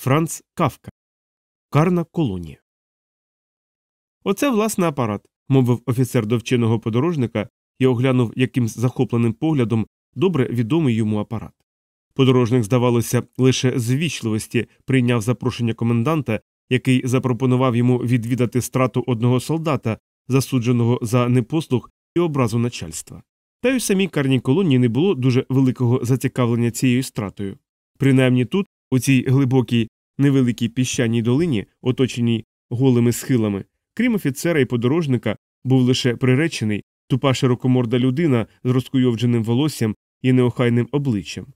Франц Кавка. Карна колонія. Оце власне апарат, мовив офіцер до вченого подорожника і оглянув якимсь захопленим поглядом добре відомий йому апарат. Подорожник, здавалося, лише з ввічливості прийняв запрошення коменданта, який запропонував йому відвідати страту одного солдата, засудженого за непослух і образу начальства. Та й у самій карній колонії не було дуже великого зацікавлення цією стратою. Принаймні тут, у цій глибокій невеликій піщаній долині, оточеній голими схилами, крім офіцера і подорожника, був лише приречений, тупа широкоморда людина з розкуйовдженим волоссям і неохайним обличчям.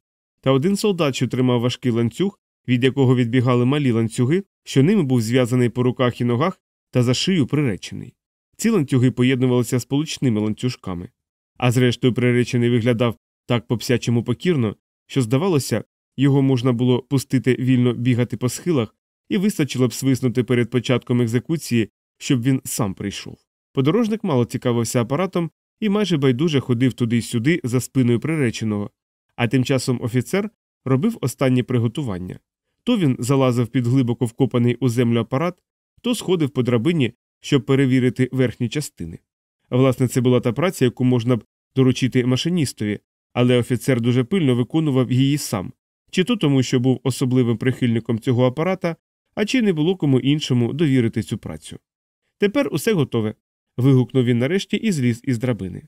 Та один солдат, що тримав важкий ланцюг, від якого відбігали малі ланцюги, що ними був зв'язаний по руках і ногах та за шию приречений. Ці ланцюги поєднувалися з получними ланцюжками. А зрештою, приречений виглядав так по псячому покірно, що, здавалося, його можна було пустити вільно бігати по схилах і вистачило б свиснути перед початком екзекуції, щоб він сам прийшов. Подорожник мало цікавився апаратом і майже байдуже ходив туди й сюди за спиною приреченого, а тим часом офіцер робив останні приготування. То він залазив під глибоко вкопаний у землю апарат, то сходив по драбині, щоб перевірити верхні частини. Власне, це була та праця, яку можна б доручити машиністові, але офіцер дуже пильно виконував її сам, чи то тому, що був особливим прихильником цього апарата, а чи не було кому іншому довірити цю працю. Тепер усе готове. вигукнув він нарешті і зліз із драбини.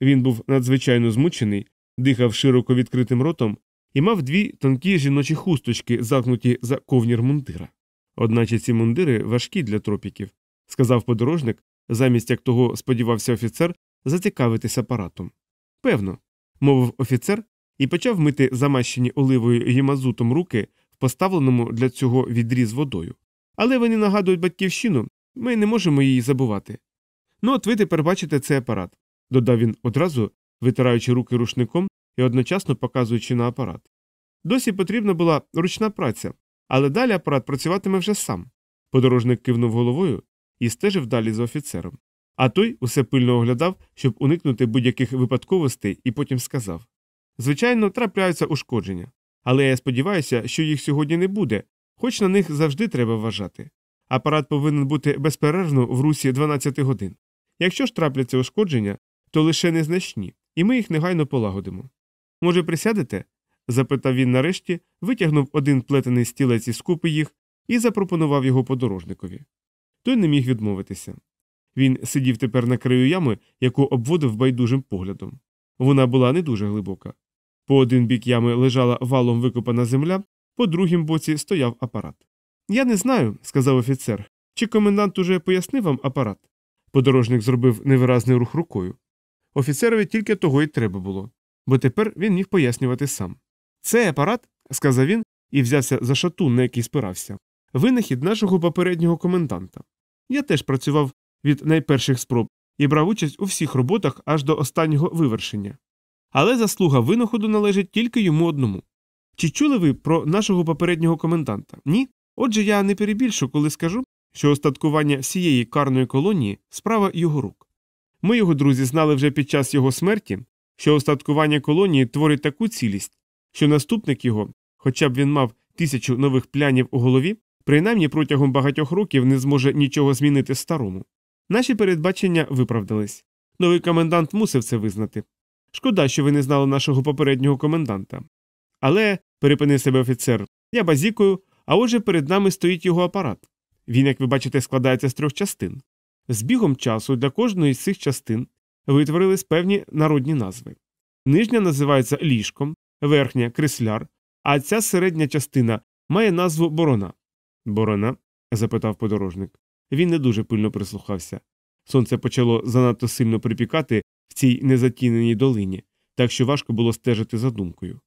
Він був надзвичайно змучений, дихав широко відкритим ротом і мав дві тонкі жіночі хусточки, загнуті за ковнір мундира. Одначе ці мундири важкі для тропіків, сказав подорожник, замість як того сподівався офіцер зацікавитись апаратом. Певно, мовив офіцер і почав мити замащені оливою і мазутом руки в поставленому для цього відрі з водою. Але вони нагадують батьківщину, ми не можемо її забувати. Ну, от ви тепер бачите цей апарат, додав він одразу, витираючи руки рушником і одночасно показуючи на апарат. Досі потрібна була ручна праця, але далі апарат працюватиме вже сам. Подорожник кивнув головою і стежив далі за офіцером. А той усе пильно оглядав, щоб уникнути будь-яких випадковостей, і потім сказав Звичайно, трапляються ушкодження, але я сподіваюся, що їх сьогодні не буде, хоч на них завжди треба вважати. Апарат повинен бути безперервно в русі 12 годин. Якщо ж трапляться ушкодження, то лише незначні, і ми їх негайно полагодимо. Може, присядете? запитав він нарешті, витягнув один плетений стілець із купи їх і запропонував його подорожникові. Той не міг відмовитися. Він сидів тепер на краю ями, яку обводив байдужим поглядом. Вона була не дуже глибока. По один бік ями лежала валом викопана земля, по другім боці стояв апарат. Я не знаю, сказав офіцер, чи комендант уже пояснив вам апарат. Подорожник зробив невиразний рух рукою. Офіцерові тільки того й треба було, бо тепер він міг пояснювати сам. Цей апарат, сказав він і взявся за шатун, на який спирався, винахід нашого попереднього коменданта. Я теж працював від найперших спроб і брав участь у всіх роботах аж до останнього вивершення. Але заслуга винаходу належить тільки йому одному. Чи чули ви про нашого попереднього коменданта? Ні? Отже, я не перебільшу, коли скажу, що остаткування всієї карної колонії справа його рук. Ми, його друзі, знали вже під час його смерті, що остаткування колонії творить таку цілість, що наступник його, хоча б він мав тисячу нових плянів у голові, принаймні протягом багатьох років не зможе нічого змінити старому. Наші передбачення виправдались. Новий комендант мусив це визнати. Шкода, що ви не знали нашого попереднього коменданта. Але, перепинив себе офіцер, я базікую, а отже перед нами стоїть його апарат. Він, як ви бачите, складається з трьох частин. З бігом часу для кожної з цих частин витворились певні народні назви. Нижня називається ліжком, верхня крисляр, а ця середня частина має назву борона. Борона? запитав подорожник. Він не дуже пильно прислухався. Сонце почало занадто сильно припікати в цій незатіненій долині, так що важко було стежити за думкою.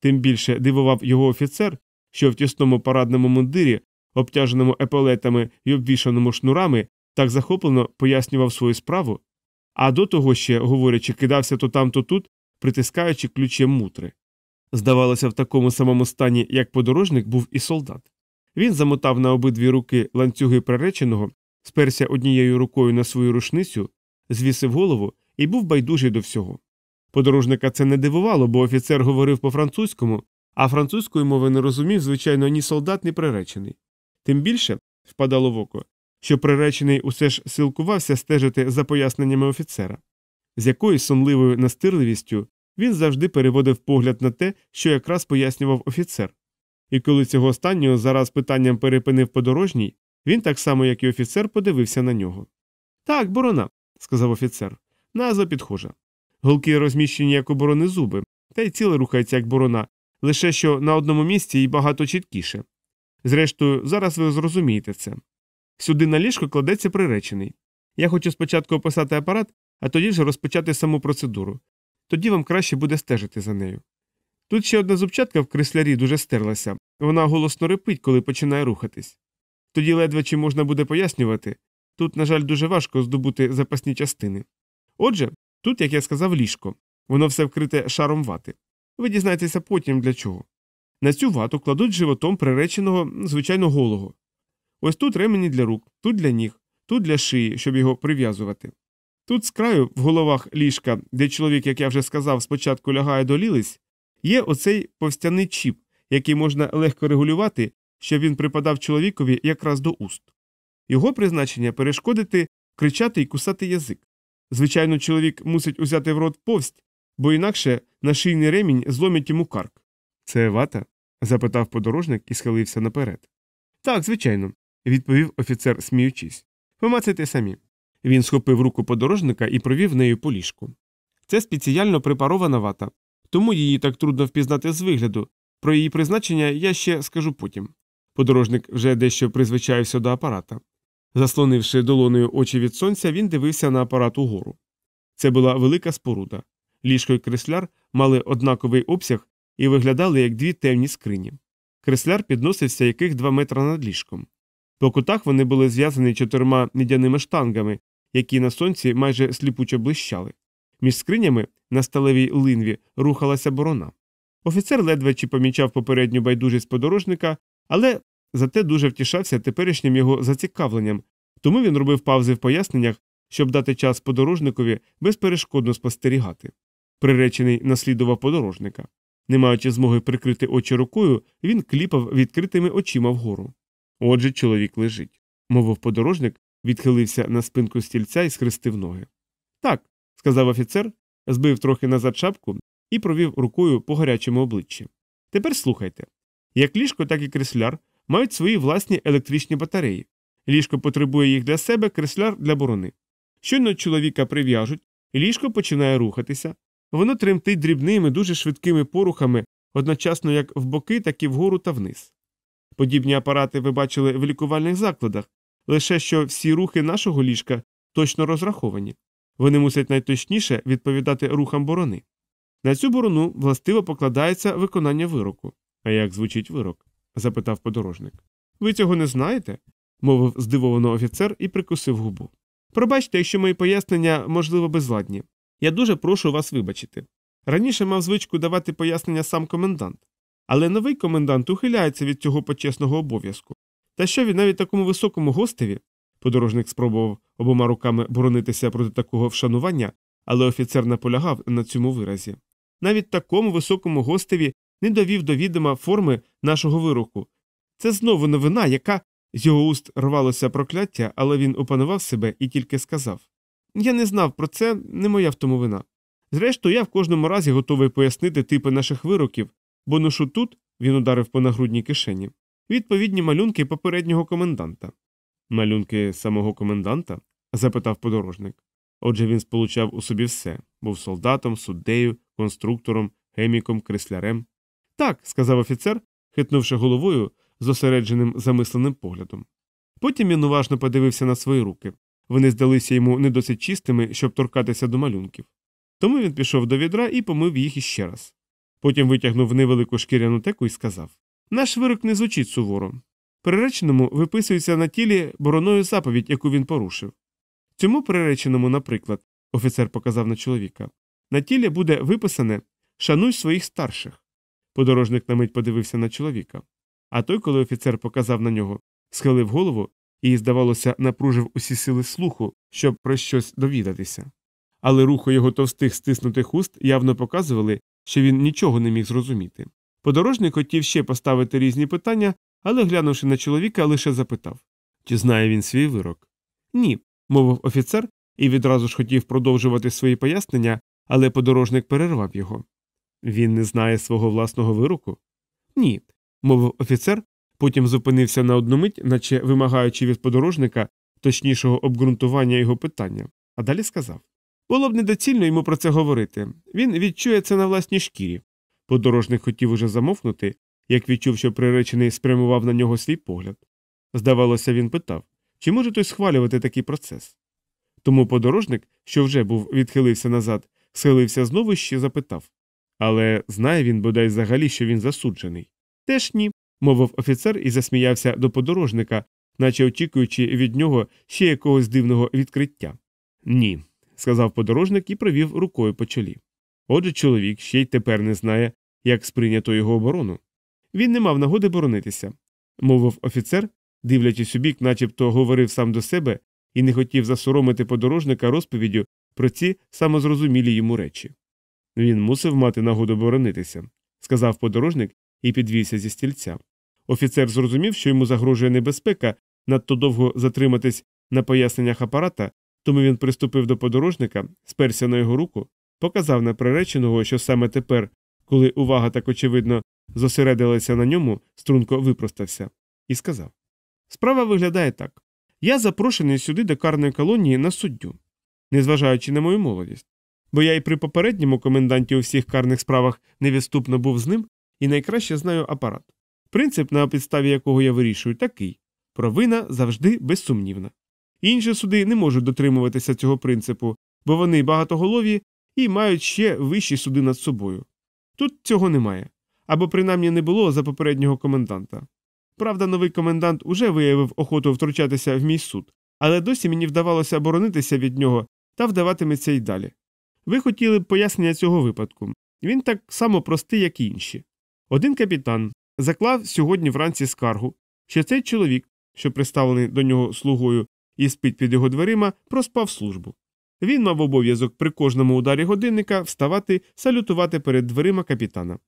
Тим більше дивував його офіцер, що в тісному парадному мундирі, обтяженому еполетами і обвішаному шнурами, так захоплено пояснював свою справу, а до того ще, говорячи, кидався то там, то тут, притискаючи ключем мутри. Здавалося, в такому самому стані, як подорожник, був і солдат. Він замотав на обидві руки ланцюги приреченого, сперся однією рукою на свою рушницю, звісив голову і був байдужий до всього. Подорожника це не дивувало, бо офіцер говорив по французькому, а французької мови не розумів, звичайно, ні солдат, ні приречений. Тим більше впадало в око, що приречений усе ж силкувався стежити за поясненнями офіцера, з якоюсь сумливою настирливістю він завжди переводив погляд на те, що якраз пояснював офіцер. І коли цього останнього зараз питанням перепинив подорожній, він так само, як і офіцер, подивився на нього. Так, борона, сказав офіцер. Назва підхожа. Голки розміщені як у борони зуби, та й ціле рухається як борона, лише що на одному місці і багато чіткіше. Зрештою, зараз ви зрозумієте це. Сюди на ліжко кладеться приречений. Я хочу спочатку описати апарат, а тоді вже розпочати саму процедуру. Тоді вам краще буде стежити за нею. Тут ще одна зубчатка в креслярі дуже стерлася, вона голосно репить, коли починає рухатись. Тоді ледве чи можна буде пояснювати тут, на жаль, дуже важко здобути запасні частини. Отже, тут, як я сказав, ліжко, воно все вкрите шаром вати. Ви дізнаєтеся потім для чого. На цю вату кладуть животом приреченого, звичайно, голого. Ось тут ремені для рук, тут для ніг, тут для шиї, щоб його прив'язувати. Тут з краю, в головах ліжка, де чоловік, як я вже сказав, спочатку лягає до лілиць, є оцей повстяний чіп, який можна легко регулювати, щоб він припадав чоловікові якраз до уст. Його призначення перешкодити, кричати і кусати язик. Звичайно, чоловік мусить узяти в рот повсть, бо інакше нашийний ремінь зломить йому карк. Це вата? запитав подорожник і схилився наперед. Так, звичайно, відповів офіцер, сміючись. Помацайте самі. Він схопив руку подорожника і провів нею по ліжку. Це спеціально препарована вата, тому її так трудно впізнати з вигляду. Про її призначення я ще скажу потім. Подорожник вже дещо призвичаївся до апарата. Заслонивши долоною очі від сонця, він дивився на апарат угору. Це була велика споруда. Ліжко і кресляр мали однаковий обсяг і виглядали як дві темні скрині. Кресляр підносився яких два метри над ліжком. По кутах вони були зв'язані чотирма мідяними штангами, які на сонці майже сліпучо блищали. Між скринями на сталевій линві рухалася борона. Офіцер ледве чи помічав попередню байдужість подорожника, але зате дуже втішався теперішнім його зацікавленням, тому він робив паузи в поясненнях, щоб дати час подорожникові безперешкодно спостерігати. Приречений наслідував подорожника. Не маючи змоги прикрити очі рукою, він кліпав відкритими очима вгору. Отже, чоловік лежить, мовив подорожник, відхилився на спинку стільця і схрестив ноги. Так, сказав офіцер, збив трохи назад шапку і провів рукою по гарячому обличчі. Тепер слухайте як ліжко, так і кресляр мають свої власні електричні батареї. Ліжко потребує їх для себе, кресляр для борони. Щойно чоловіка прив'яжуть, ліжко починає рухатися, воно тремтить дрібними, дуже швидкими порухами, одночасно як в боки, так і вгору та вниз. Подібні апарати ви бачили в лікувальних закладах, лише що всі рухи нашого ліжка точно розраховані. Вони мусять найточніше відповідати рухам борони. На цю борону властиво покладається виконання вироку. А як звучить вирок? Запитав подорожник. Ви цього не знаєте? мовив здивовано офіцер і прикусив губу. Пробачте, якщо мої пояснення, можливо, безладні. Я дуже прошу вас вибачити. Раніше мав звичку давати пояснення сам комендант, але новий комендант ухиляється від цього почесного обов'язку. Та що він навіть такому високому гостеві Подорожник спробував обома руками боронитися проти такого вшанування, але офіцер наполягав на цьому виразі. Навіть такому високому гостеві не довів до відома форми нашого вироку. Це знову новина, яка з його уст рвалося прокляття, але він опанував себе і тільки сказав Я не знав про це, не моя в тому вина. Зрештою, я в кожному разі готовий пояснити типи наших вироків, бо ношу тут, він ударив по нагрудній кишені, відповідні малюнки попереднього коменданта. Малюнки самого коменданта? запитав подорожник. Отже, він сполучав у собі все був солдатом, суддею, конструктором, хеміком, креслярем. Так, сказав офіцер, хитнувши головою зосередженим замисленим поглядом. Потім він уважно подивився на свої руки. Вони здалися йому не досить чистими, щоб торкатися до малюнків. Тому він пішов до відра і помив їх іще раз. Потім витягнув невелику шкіряну теку і сказав Наш вирок не звучить суворо. Приреченому виписується на тілі бороною заповідь, яку він порушив. Цьому приреченому, наприклад, офіцер показав на чоловіка, на тілі буде виписане Шануй своїх старших. Подорожник на мить подивився на чоловіка. А той, коли офіцер показав на нього, схилив голову і, здавалося, напружив усі сили слуху, щоб про щось довідатися. Але рухи його товстих стиснутих уст явно показували, що він нічого не міг зрозуміти. Подорожник хотів ще поставити різні питання, але, глянувши на чоловіка, лише запитав чи знає він свій вирок. Ні, мовив офіцер і відразу ж хотів продовжувати свої пояснення, але подорожник перервав його. Він не знає свого власного вироку? Ні, мовив офіцер, потім зупинився на одну мить, наче вимагаючи від подорожника точнішого обґрунтування його питання, а далі сказав було б недоцільно йому про це говорити. Він відчує це на власній шкірі. Подорожник хотів уже замовкнути, як відчув, що приречений спрямував на нього свій погляд. Здавалося, він питав, чи може той схвалювати такий процес. Тому подорожник, що вже був відхилився назад, схилився знову ще запитав Але знає він бодай взагалі, що він засуджений. Теж ні, мовив офіцер і засміявся до подорожника, наче очікуючи від нього ще якогось дивного відкриття. Ні, сказав подорожник і провів рукою по чолі. Отже, чоловік ще й тепер не знає, як сприйнято його оборону. Він не мав нагоди боронитися, мовив офіцер, дивлячись у бік, начебто говорив сам до себе і не хотів засоромити подорожника розповіддю про ці самозрозумілі йому речі. Він мусив мати нагоду боронитися, сказав подорожник і підвівся зі стільця. Офіцер зрозумів, що йому загрожує небезпека надто довго затриматись на поясненнях апарата, тому він приступив до подорожника, сперся на його руку, показав на приреченого, що саме тепер, коли увага так очевидно зосередилася на ньому, струнко випростався, і сказав. Справа виглядає так. Я запрошений сюди до карної колонії на суддю, незважаючи на мою молодість, бо я і при попередньому коменданті у всіх карних справах невідступно був з ним і найкраще знаю апарат. Принцип, на підставі якого я вирішую, такий провина завжди безсумнівна. Інші суди не можуть дотримуватися цього принципу, бо вони багатоголові і мають ще вищі суди над собою. Тут цього немає або принаймні не було за попереднього коменданта. Правда, новий комендант уже виявив охоту втручатися в мій суд, але досі мені вдавалося боронитися від нього та вдаватиметься й далі. Ви хотіли б пояснення цього випадку він так само простий, як і інші. Один капітан заклав сьогодні вранці скаргу, що цей чоловік, що приставлений до нього слугою і спить під його дверима, проспав службу. Він мав обов'язок при кожному ударі годинника вставати, салютувати перед дверима капітана.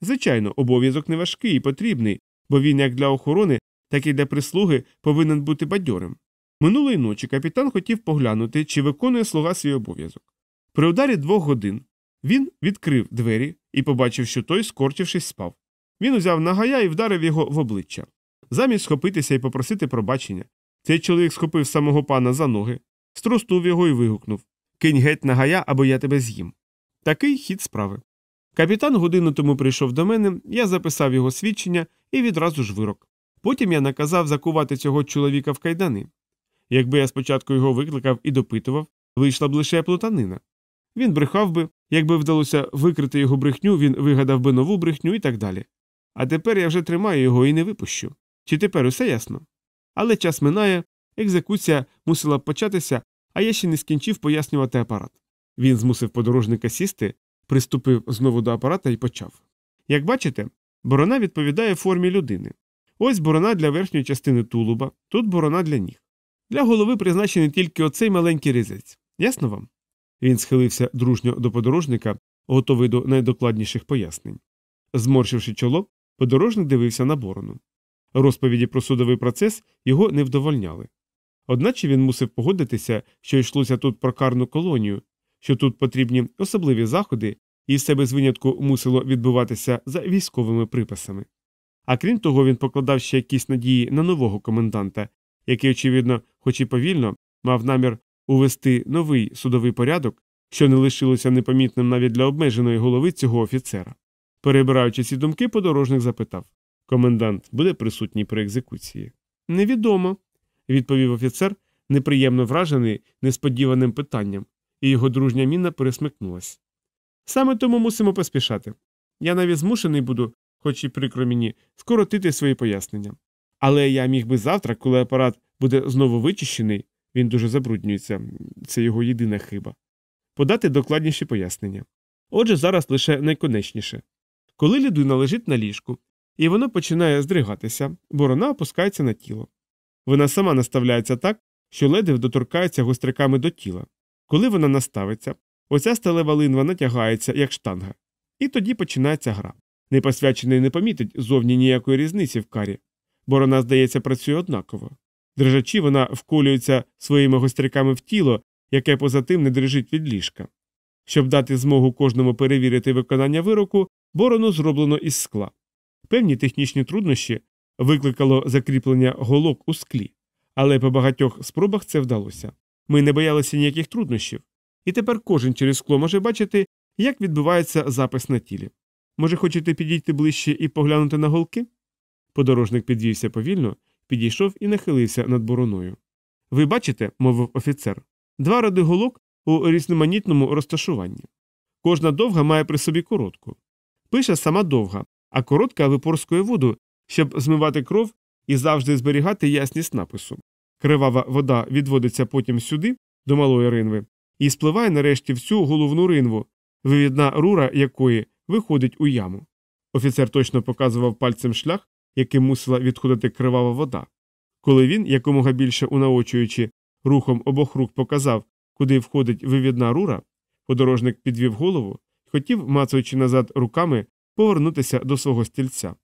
Звичайно, обов'язок не важкий і потрібний, бо він як для охорони, так і для прислуги повинен бути бадьорим. Минулої ночі капітан хотів поглянути, чи виконує слуга свій обов'язок. При ударі двох годин він відкрив двері і побачив, що той, скорчившись, спав. Він узяв нагая і вдарив його в обличчя. Замість схопитися і попросити пробачення. Цей чоловік схопив самого пана за ноги, струстув його і вигукнув Кинь геть нагая, або я тебе з'їм. Такий хід справи. Капітан годину тому прийшов до мене, я записав його свідчення і відразу ж вирок. Потім я наказав закувати цього чоловіка в кайдани. Якби я спочатку його викликав і допитував, вийшла б лише плутанина. Він брехав би, якби вдалося викрити його брехню, він вигадав би нову брехню і так далі. А тепер я вже тримаю його і не випущу. Чи тепер усе ясно? Але час минає, екзекуція мусила б початися, а я ще не скінчив пояснювати апарат. Він змусив подорожника сісти, приступив знову до апарата і почав. Як бачите, борона відповідає формі людини. Ось борона для верхньої частини тулуба, тут борона для ніг. Для голови призначений тільки оцей маленький різець. Ясно вам? Він схилився дружньо до подорожника, готовий до найдокладніших пояснень. Зморщивши чоло, подорожник дивився на борону. Розповіді про судовий процес його не вдовольняли. Одначе він мусив погодитися, що йшлося тут про карну колонію, що тут потрібні особливі заходи, і все без винятку мусило відбуватися за військовими приписами. А крім того, він покладав ще якісь надії на нового коменданта, який, очевидно, хоч і повільно, мав намір увести новий судовий порядок, що не лишилося непомітним навіть для обмеженої голови цього офіцера. Перебираючи ці думки, подорожник запитав Комендант буде присутній при екзекуції? Невідомо, відповів офіцер, неприємно вражений несподіваним питанням, і його дружня міна пересмикнулась. Саме тому мусимо поспішати. Я навіть змушений буду, хоч і прикро мені, скоротити свої пояснення. Але я міг би завтра, коли апарат буде знову вичищений, він дуже забруднюється, це його єдина хиба, подати докладніші пояснення. Отже, зараз лише найконечніше. Коли людина лежить на ліжку, і воно починає здригатися, борона опускається на тіло. Вона сама наставляється так, що ледве доторкається гостряками до тіла. Коли вона наставиться, оця сталева линва натягається, як штанга, і тоді починається гра. Непосвячений не помітить зовні ніякої різниці в карі. Борона, здається, працює однаково. Дрижачі вона вколюється своїми гостряками в тіло, яке поза тим не дрижить від ліжка. Щоб дати змогу кожному перевірити виконання вироку, борону зроблено із скла. Певні технічні труднощі викликало закріплення голок у склі, але по багатьох спробах це вдалося. Ми не боялися ніяких труднощів, і тепер кожен через скло може бачити, як відбувається запис на тілі. Може, хочете підійти ближче і поглянути на голки? Подорожник підвівся повільно, підійшов і нахилився над бороною. Ви бачите, мовив офіцер, два ради голок у різноманітному розташуванні. Кожна довга має при собі коротку. Пише сама довга, а коротка випорскує воду, щоб змивати кров і завжди зберігати ясність напису. Кривава вода відводиться потім сюди, до малої ринви, і спливає нарешті всю головну ринву, вивідна рура якої виходить у яму. Офіцер точно показував пальцем шлях, яким мусила відходити кривава вода. Коли він, якомога більше унаочуючи, рухом обох рук показав, куди входить вивідна рура, подорожник підвів голову хотів, мацаючи назад руками, повернутися до свого стільця.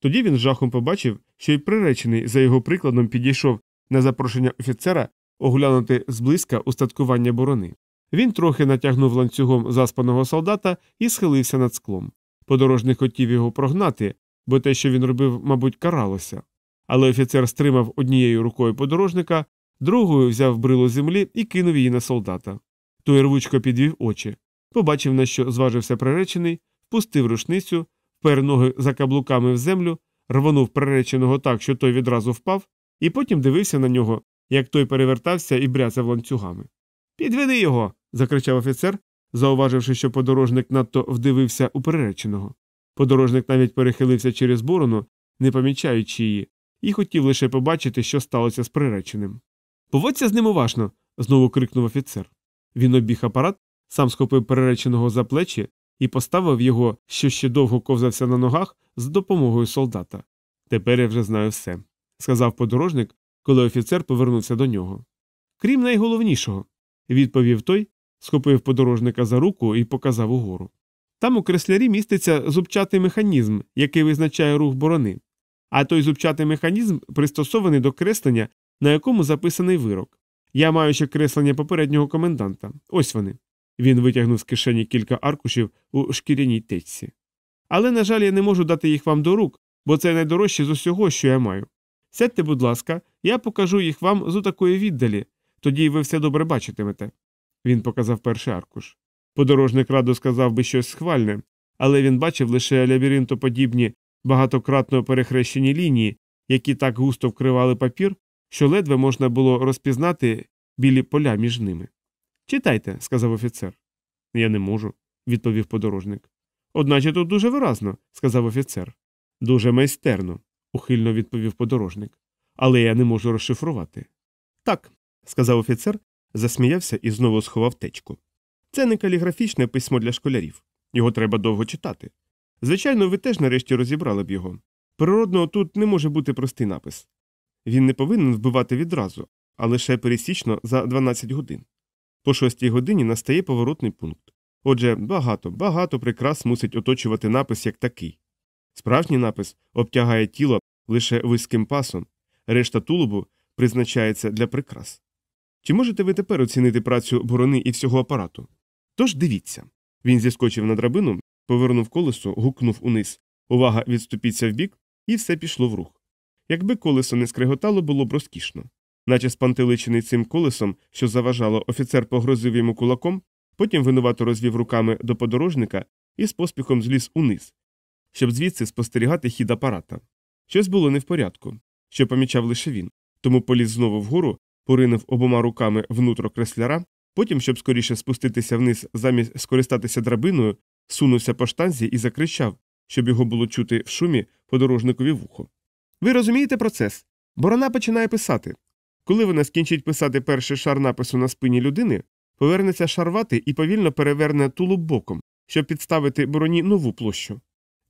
Тоді він жахом побачив, що й приречений за його прикладом підійшов на запрошення офіцера оглянути зблизька устаткування борони. Він трохи натягнув ланцюгом заспаного солдата і схилився над склом. Подорожник хотів його прогнати, бо те, що він робив, мабуть, каралося. Але офіцер стримав однією рукою подорожника, другою взяв брилу землі і кинув її на солдата. Той рвучко підвів очі, побачив, на що зважився приречений, впустив рушницю, впер ноги за каблуками в землю, рвонув приреченого так, що той відразу впав, і потім дивився на нього, як той перевертався і бряцав ланцюгами. Підведи його. закричав офіцер, зауваживши, що подорожник надто вдивився у приреченого. Подорожник навіть перехилився через борону, не помічаючи її, і хотів лише побачити, що сталося з приреченим. Поводься з ним уважно. знову крикнув офіцер. Він обіг апарат, сам схопив перереченого за плечі і поставив його, що ще довго ковзався на ногах, з допомогою солдата. Тепер я вже знаю все, сказав подорожник, коли офіцер повернувся до нього. Крім найголовнішого, відповів той, схопив подорожника за руку і показав угору. Там у креслярі міститься зубчатий механізм, який визначає рух борони, а той зубчатий механізм пристосований до креслення, на якому записаний вирок. Я маю ще креслення попереднього коменданта. Ось вони. Він витягнув з кишені кілька аркушів у шкіряній течці. Але, на жаль, я не можу дати їх вам до рук, бо це найдорожче з усього, що я маю. Сядьте, будь ласка, я покажу їх вам з такої віддалі, тоді ви все добре бачитимете. Він показав перший аркуш. Подорожник радо сказав би щось схвальне, але він бачив лише лабіринтоподібні багатократно перехрещені лінії, які так густо вкривали папір, що ледве можна було розпізнати білі поля між ними. Читайте, сказав офіцер. Я не можу, відповів подорожник. Одначе тут дуже виразно, сказав офіцер. Дуже майстерно, ухильно відповів подорожник. Але я не можу розшифрувати. Так, сказав офіцер, засміявся і знову сховав течку. Це не каліграфічне письмо для школярів. Його треба довго читати. Звичайно, ви теж нарешті розібрали б його. Природно, тут не може бути простий напис. Він не повинен вбивати відразу, а лише пересічно за 12 годин. По шостій годині настає поворотний пункт. Отже, багато, багато прикрас мусить оточувати напис як такий. Справжній напис обтягає тіло лише вузьким пасом, решта тулубу призначається для прикрас. Чи можете ви тепер оцінити працю борони і всього апарату? Тож дивіться. Він зіскочив на драбину, повернув колесо, гукнув униз. Увага, відступіться вбік, і все пішло в рух. Якби колесо не скриготало, було б розкішно. Наче спантеличений цим колесом, що заважало, офіцер погрозив йому кулаком, потім винувато розвів руками до подорожника і з поспіхом зліз униз, щоб звідси спостерігати хід апарата. Щось було не в порядку, що помічав лише він, тому поліз знову вгору, поринув обома руками внутро кресляра, потім, щоб скоріше спуститися вниз, замість скористатися драбиною, сунувся по штанзі і закричав, щоб його було чути в шумі подорожникові вухо. Ви розумієте процес? Борона починає писати. Коли вона скінчить писати перший шар напису на спині людини, повернеться шарвати і повільно переверне тулуб боком, щоб підставити бороні нову площу.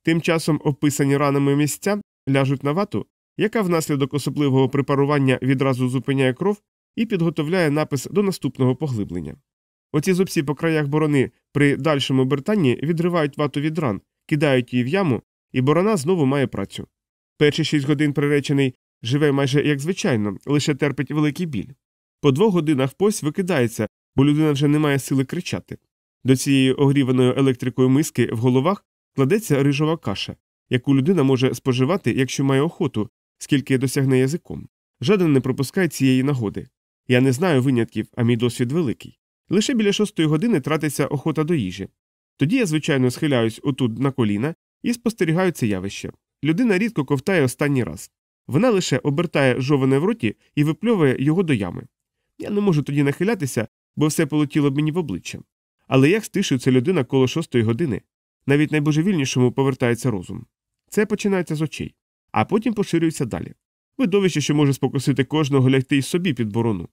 Тим часом описані ранами місця ляжуть на вату, яка внаслідок особливого препарування відразу зупиняє кров і підготовляє напис до наступного поглиблення. Оці зубці по краях борони при дальшому обертанні відривають вату від ран, кидають її в яму, і борона знову має працю. Перші шість годин приречений живе майже як звичайно, лише терпить великий біль. По двох годинах пось викидається, бо людина вже не має сили кричати. До цієї огріваної електрикою миски в головах кладеться рижова каша, яку людина може споживати, якщо має охоту, скільки досягне язиком. Жаден не пропускає цієї нагоди. Я не знаю винятків, а мій досвід великий. Лише біля шостої години тратиться охота до їжі. Тоді я, звичайно, схиляюсь отут на коліна і спостерігаю це явище. Людина рідко ковтає останній раз. Вона лише обертає жоване в роті і випльовує його до ями. Я не можу тоді нахилятися, бо все полетіло мені в обличчя. Але як стишується людина коло шостої години, навіть найбожевільнішому повертається розум. Це починається з очей, а потім поширюється далі. Видовище, що може спокусити кожного лягти й собі під борону.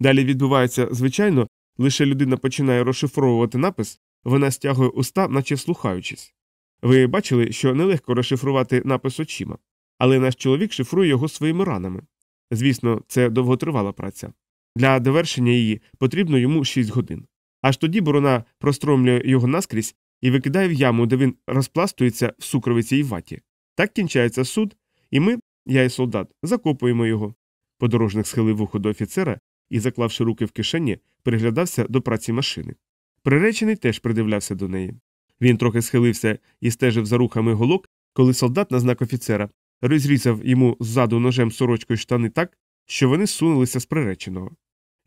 Далі відбувається, звичайно, лише людина починає розшифровувати напис, вона стягує уста, наче слухаючись. Ви бачили, що нелегко розшифрувати напис очима, але наш чоловік шифрує його своїми ранами. Звісно, це довготривала праця. Для довершення її потрібно йому 6 годин. Аж тоді борона простромлює його наскрізь і викидає в яму, де він розпластується в сукровиці і ваті. Так кінчається суд, і ми, я і солдат, закопуємо його. Подорожник схилив вухо до офіцера і, заклавши руки в кишені, приглядався до праці машини. Приречений теж придивлявся до неї. Він трохи схилився і стежив за рухами голок, коли солдат на знак офіцера розрізав йому ззаду ножем сорочкою штани так, що вони сунулися з приреченого.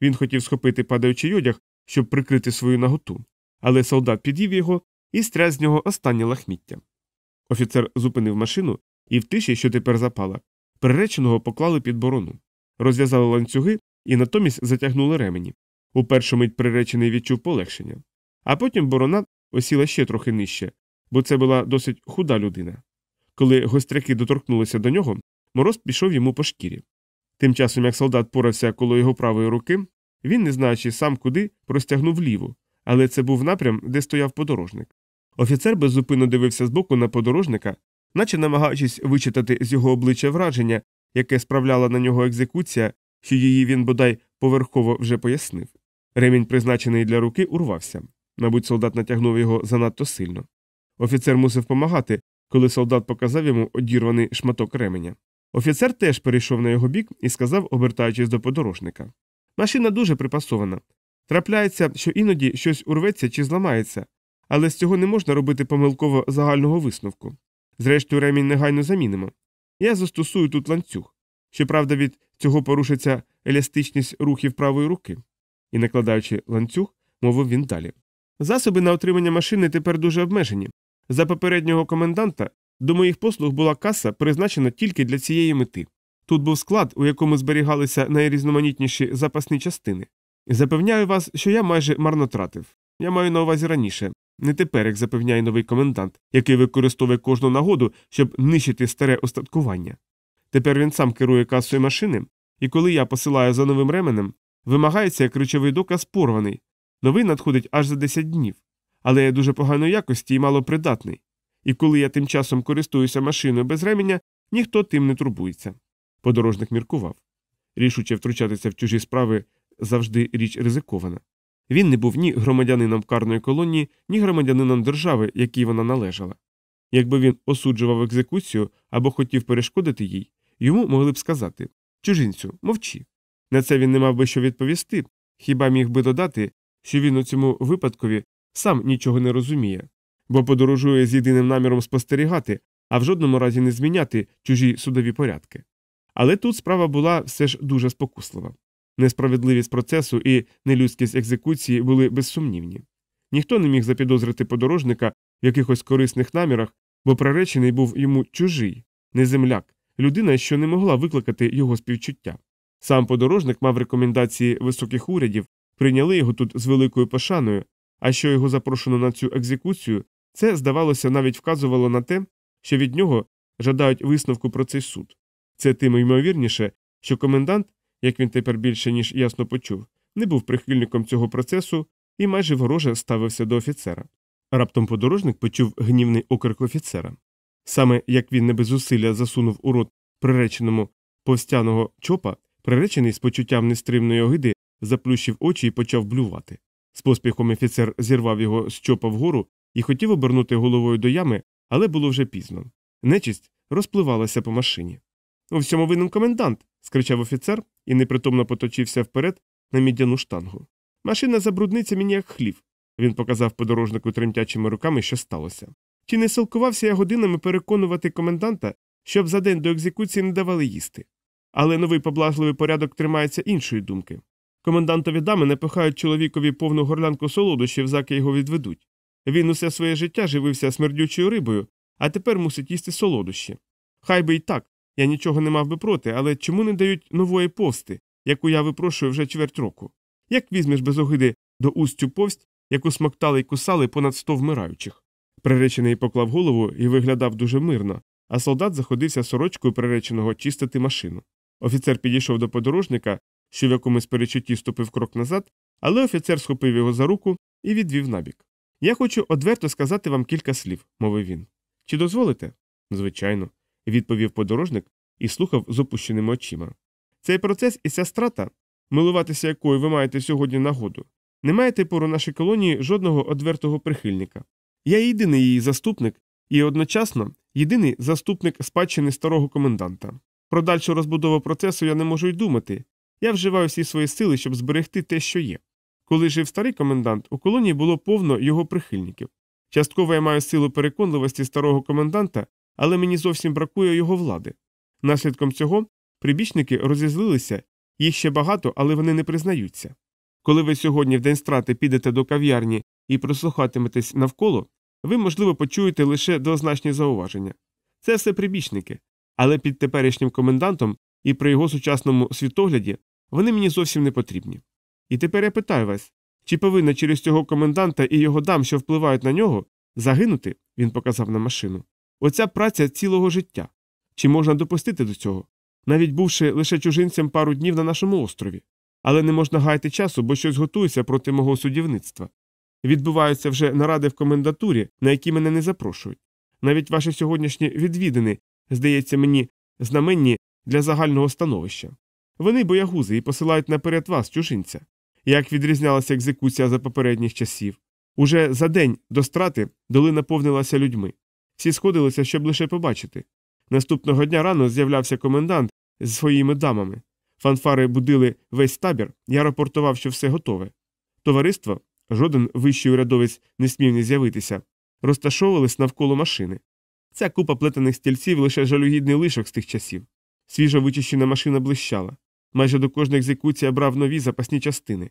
Він хотів схопити падаючий одяг, щоб прикрити свою наготу, але солдат під'їв його і стряс з нього останнє лахміття. Офіцер зупинив машину і в тиші, що тепер запала, приреченого поклали під борону, розв'язали ланцюги і натомість затягнули ремені. У першу мить приречений відчув полегшення. А потім борона осіла ще трохи нижче, бо це була досить худа людина. Коли гостряки доторкнулися до нього, мороз пішов йому по шкірі. Тим часом, як солдат порався коло його правої руки, він, не знаючи сам куди, простягнув ліву, але це був напрям, де стояв подорожник. Офіцер беззупинно дивився збоку на подорожника, наче намагаючись вичитати з його обличчя враження, яке справляла на нього екзекуція, що її він бодай поверхово вже пояснив. Ремінь, призначений для руки, урвався. Мабуть, солдат натягнув його занадто сильно. Офіцер мусив помагати, коли солдат показав йому одірваний шматок ременя. Офіцер теж перейшов на його бік і сказав, обертаючись до подорожника Машина дуже припасована. Трапляється, що іноді щось урветься чи зламається, але з цього не можна робити помилково загального висновку. Зрештою, ремінь негайно замінимо. Я застосую тут ланцюг. Щоправда, від цього порушиться еластичність рухів правої руки. І, накладаючи ланцюг, мовив він далі. Засоби на отримання машини тепер дуже обмежені. За попереднього коменданта до моїх послуг була каса, призначена тільки для цієї мети. Тут був склад, у якому зберігалися найрізноманітніші запасні частини. Запевняю вас, що я майже марно тратив. Я маю на увазі раніше, не тепер, як запевняє новий комендант, який використовує кожну нагоду, щоб нищити старе остаткування. Тепер він сам керує касою машини, і коли я посилаю за новим ременем, вимагається як речовий доказ порваний. Новий надходить аж за 10 днів, але я дуже поганої якості і малопридатний. І коли я тим часом користуюся машиною без ременя, ніхто тим не турбується. Подорожник міркував. Рішуче втручатися в чужі справи завжди річ ризикована. Він не був ні громадянином карної колонії, ні громадянином держави, якій вона належала. Якби він осуджував екзекуцію або хотів перешкодити їй, йому могли б сказати чужинцю, мовчи. На це він не мав би що відповісти, хіба міг би додати, що він у цьому випадкові сам нічого не розуміє, бо подорожує з єдиним наміром спостерігати, а в жодному разі не зміняти чужі судові порядки. Але тут справа була все ж дуже спокуслива. Несправедливість процесу і нелюдськість екзекуції були безсумнівні. Ніхто не міг запідозрити подорожника в якихось корисних намірах, бо приречений був йому чужий, не земляк, людина, що не могла викликати його співчуття. Сам подорожник мав рекомендації високих урядів, прийняли його тут з великою пошаною, а що його запрошено на цю екзекуцію, це, здавалося, навіть вказувало на те, що від нього жадають висновку про цей суд. Це тим ймовірніше, що комендант, як він тепер більше ніж ясно почув, не був прихильником цього процесу і майже вороже ставився до офіцера. Раптом подорожник почув гнівний окрик офіцера. Саме як він не без зусилля засунув у рот приреченому повстяного чопа, приречений з почуттям нестримної огиди заплющив очі і почав блювати. З поспіхом офіцер зірвав його з чопа вгору і хотів обернути головою до ями, але було вже пізно. Нечисть розпливалася по машині. У всьому винен комендант. Скричав офіцер і непритомно поточився вперед на мідяну штангу. Машина забрудниться мені як хлів. Він показав подорожнику тремтячими руками, що сталося. Чи не силкувався я годинами переконувати коменданта, щоб за день до екзекуції не давали їсти? Але новий поблажливий порядок тримається іншої думки. Комендантові дами не пихають чоловікові повну горлянку солодощів, заки його відведуть. Він усе своє життя живився смердючою рибою, а тепер мусить їсти солодощі. Хай би й так, я нічого не мав би проти, але чому не дають нової повсти, яку я випрошую вже чверть року? Як візьмеш без огиди до уст цю повсть, яку смоктали й кусали понад сто вмираючих? Приречений поклав голову і виглядав дуже мирно, а солдат заходився сорочкою приреченого чистити машину. Офіцер підійшов до подорожника, що в якомусь перечутті ступив крок назад, але офіцер схопив його за руку і відвів набік. Я хочу одверто сказати вам кілька слів, мовив він. Чи дозволите? Звичайно, відповів подорожник і слухав з опущеними очима. Цей процес і ця страта, милуватися якою ви маєте сьогодні нагоду, не маєте пору нашій колонії жодного одвертого прихильника. Я єдиний її заступник і одночасно єдиний заступник спадщини старого коменданта. Про дальшу розбудову процесу я не можу й думати. Я вживаю всі свої сили, щоб зберегти те, що є. Коли жив старий комендант, у колонії було повно його прихильників. Частково я маю силу переконливості старого коменданта, але мені зовсім бракує його влади. Наслідком цього прибічники розізлилися, їх ще багато, але вони не признаються. Коли ви сьогодні в день страти підете до кав'ярні і прислухатиметесь навколо, ви, можливо, почуєте лише двозначні зауваження. Це все прибічники, але під теперішнім комендантом і при його сучасному світогляді вони мені зовсім не потрібні. І тепер я питаю вас чи повинна через цього коменданта і його дам, що впливають на нього, загинути, він показав на машину. Оця праця цілого життя. Чи можна допустити до цього? Навіть бувши лише чужинцем пару днів на нашому острові. Але не можна гаяти часу, бо щось готується проти мого судівництва. Відбуваються вже наради в комендатурі, на які мене не запрошують. Навіть ваші сьогоднішні відвідини, здається мені, знаменні для загального становища. Вони боягузи і посилають наперед вас, чужинця. Як відрізнялася екзекуція за попередніх часів. Уже за день до страти долина повнилася людьми. Всі сходилися, щоб лише побачити. Наступного дня рано з'являвся комендант з своїми дамами. Фанфари будили весь табір, я рапортував, що все готове. Товариство, жоден вищий урядовець не смів не з'явитися, розташовувались навколо машини. Ця купа плетених стільців лише жалюгідний лишок з тих часів. Свіжо вичищена машина блищала. Майже до кожної екзекуції брав нові запасні частини.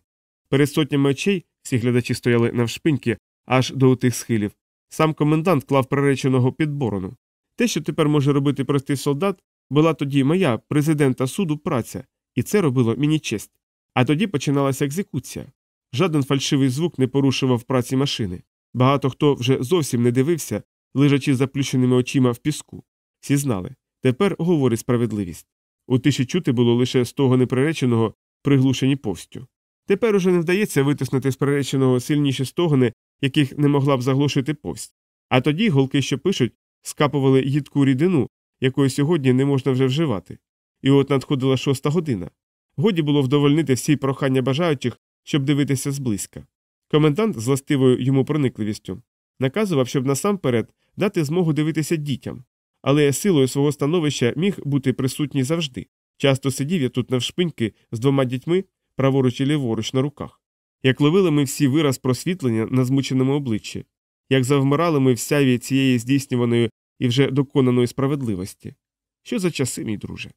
Перед сотнями очей всі глядачі стояли навшпиньки аж до отих схилів. Сам комендант клав приреченого під борону. Те, що тепер може робити простий солдат, була тоді моя президента суду праця, і це робило мені честь. А тоді починалася екзекуція. Жоден фальшивий звук не порушував праці машини. Багато хто вже зовсім не дивився, лежачи заплющеними очима в піску. Всі знали тепер говорить справедливість. У тиші чути було лише з того неприреченого, приглушені повстю. Тепер уже не вдається витиснути з приреченого сильніші стогони, яких не могла б заглушити повсть. А тоді голки, що пишуть, скапували їдку рідину, якої сьогодні не можна вже вживати. І от надходила шоста година. Годі було вдовольнити всі прохання бажаючих, щоб дивитися зблизька. Комендант з властивою йому проникливістю наказував, щоб насамперед дати змогу дивитися дітям, але силою свого становища міг бути присутній завжди. Часто сидів я тут навшпиньки з двома дітьми, праворуч і ліворуч на руках. Як ловили ми всі вираз просвітлення на змученому обличчі, як завмирали ми в сяві цієї здійснюваної і вже доконаної справедливості. Що за часи, мій друже?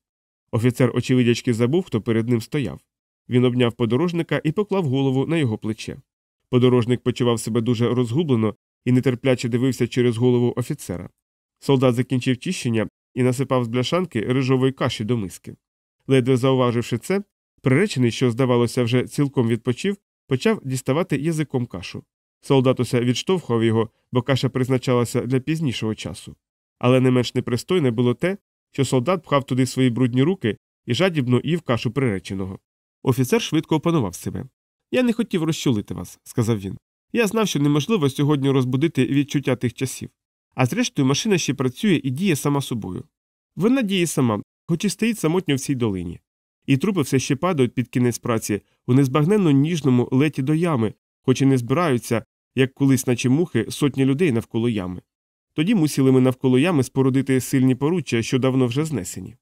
Офіцер очевидячки забув, хто перед ним стояв. Він обняв подорожника і поклав голову на його плече. Подорожник почував себе дуже розгублено і нетерпляче дивився через голову офіцера. Солдат закінчив чищення і насипав з бляшанки рижової каші до миски. Ледве зауваживши це, приречений, що, здавалося, вже цілком відпочив, почав діставати язиком кашу. Солдат усе відштовхував його, бо каша призначалася для пізнішого часу. Але не менш непристойне було те, що солдат пхав туди свої брудні руки і жадібно їв кашу приреченого. Офіцер швидко опанував себе. Я не хотів розчулити вас, сказав він. Я знав, що неможливо сьогодні розбудити відчуття тих часів. А зрештою, машина ще працює і діє сама собою. Вона діє сама, хоч і стоїть самотньо в цій долині. І трупи все ще падають під кінець праці у незбагненно ніжному леті до ями, хоч і не збираються, як колись, наче мухи, сотні людей навколо ями. Тоді мусили ми навколо ями спорудити сильні поруччя, що давно вже знесені.